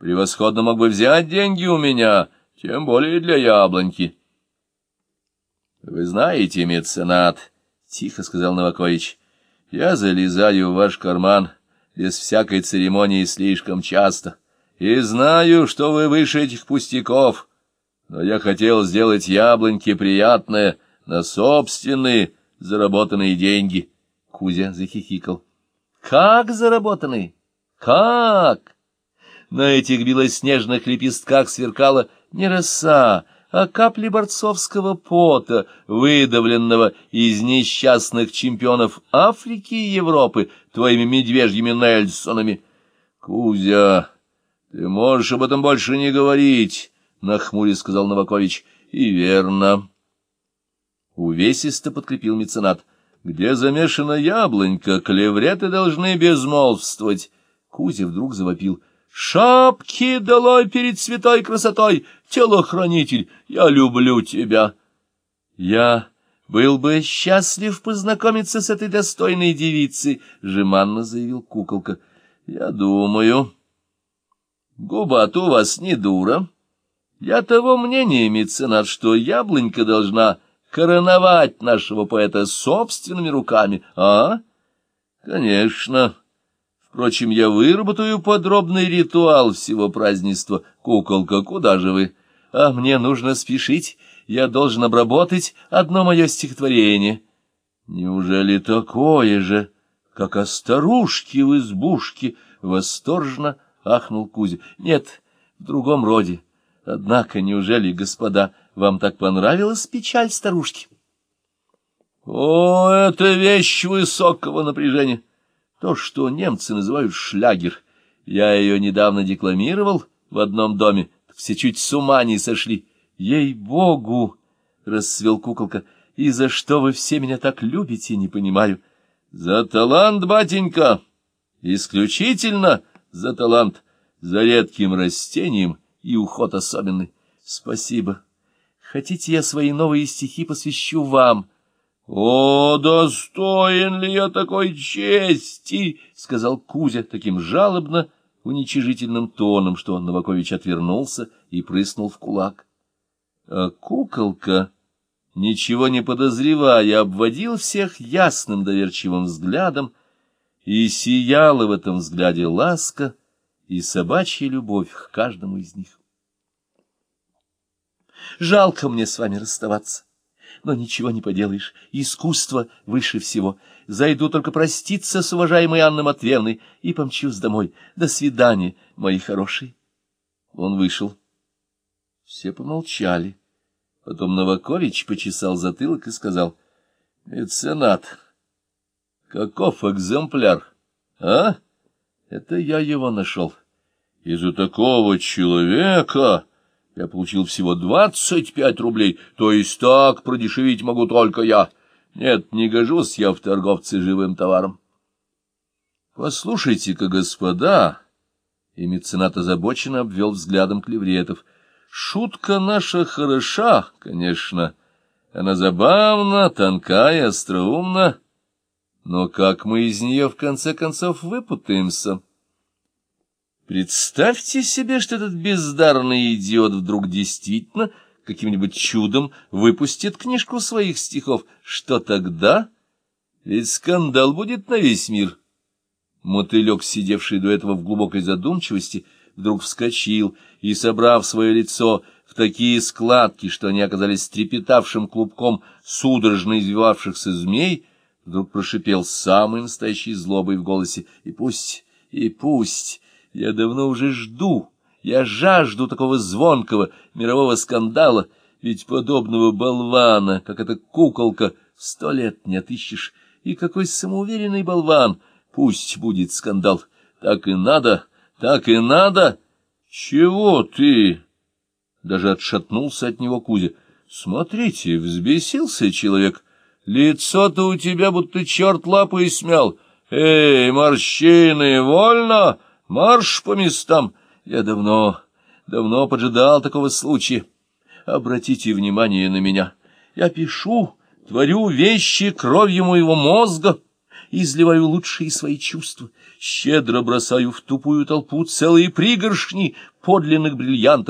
Превосходно мог бы взять деньги у меня, тем более для яблоньки. — Вы знаете, меценат, — тихо сказал Новакович, — я залезаю в ваш карман без всякой церемонии слишком часто, и знаю, что вы выше этих пустяков, но я хотел сделать яблоньки приятное на собственные заработанные деньги. Кузя захихикал. — Как заработанные? Как? На этих белоснежных лепестках сверкала не роса, а капли борцовского пота, выдавленного из несчастных чемпионов Африки и Европы твоими медвежьими Нельсонами. — Кузя, ты можешь об этом больше не говорить, — нахмурясь сказал Новакович. — И верно. Увесисто подкрепил меценат. — Где замешана яблонька, клевреты должны безмолвствовать. Кузя вдруг завопил — Шапки долой перед святой красотой, телохранитель, я люблю тебя. Я был бы счастлив познакомиться с этой достойной девицей, — жеманно заявил куколка. Я думаю, губа-то у вас не дура. Я того мнения, меценат, что яблонька должна короновать нашего поэта собственными руками, а? Конечно. Впрочем, я выработаю подробный ритуал всего празднества. Куколка, куда же вы? А мне нужно спешить. Я должен обработать одно мое стихотворение. Неужели такое же, как о старушке в избушке? Восторженно ахнул Кузя. Нет, в другом роде. Однако, неужели, господа, вам так понравилась печаль старушки? О, это вещь высокого напряжения! То, что немцы называют шлягер. Я ее недавно декламировал в одном доме, все чуть с ума не сошли. Ей-богу! — расцвел куколка. — И за что вы все меня так любите, не понимаю. — За талант, батенька! Исключительно за талант, за редким растением и уход особенный. Спасибо. Хотите, я свои новые стихи посвящу вам? — «О, достоин ли я такой чести!» — сказал Кузя таким жалобно, уничижительным тоном, что Новакович отвернулся и прыснул в кулак. А куколка, ничего не подозревая, обводил всех ясным доверчивым взглядом, и сияла в этом взгляде ласка и собачья любовь к каждому из них. «Жалко мне с вами расставаться но ничего не поделаешь, искусство выше всего. Зайду только проститься с уважаемой Анной Матвеевной и помчусь домой. До свидания, мои хорошие. Он вышел. Все помолчали. Потом Новакович почесал затылок и сказал, — Меценат, каков экземпляр, а? Это я его нашел. Из-за такого человека... Я получил всего двадцать пять рублей, то есть так продешевить могу только я. Нет, не гожусь я в торговце живым товаром. Послушайте-ка, господа, и меценат озабоченно обвел взглядом клевретов. Шутка наша хороша, конечно, она забавна, тонка и остроумна, но как мы из нее в конце концов выпутаемся? Представьте себе, что этот бездарный идиот вдруг действительно каким-нибудь чудом выпустит книжку своих стихов. Что тогда? Ведь скандал будет на весь мир. Мотылек, сидевший до этого в глубокой задумчивости, вдруг вскочил и, собрав свое лицо в такие складки, что они оказались трепетавшим клубком судорожно извивавшихся змей, вдруг прошипел самой настоящей злобой в голосе «И пусть, и пусть!» Я давно уже жду, я жажду такого звонкого мирового скандала, ведь подобного болвана, как эта куколка, сто лет не отыщешь. И какой самоуверенный болван! Пусть будет скандал. Так и надо, так и надо. Чего ты? Даже отшатнулся от него Кузя. Смотрите, взбесился человек. Лицо-то у тебя будто черт лапой смял. Эй, морщины, вольно! Марш по местам! Я давно, давно поджидал такого случая. Обратите внимание на меня. Я пишу, творю вещи кровью моего мозга. изливаю лучшие свои чувства, щедро бросаю в тупую толпу целые пригоршни подлинных бриллиантов,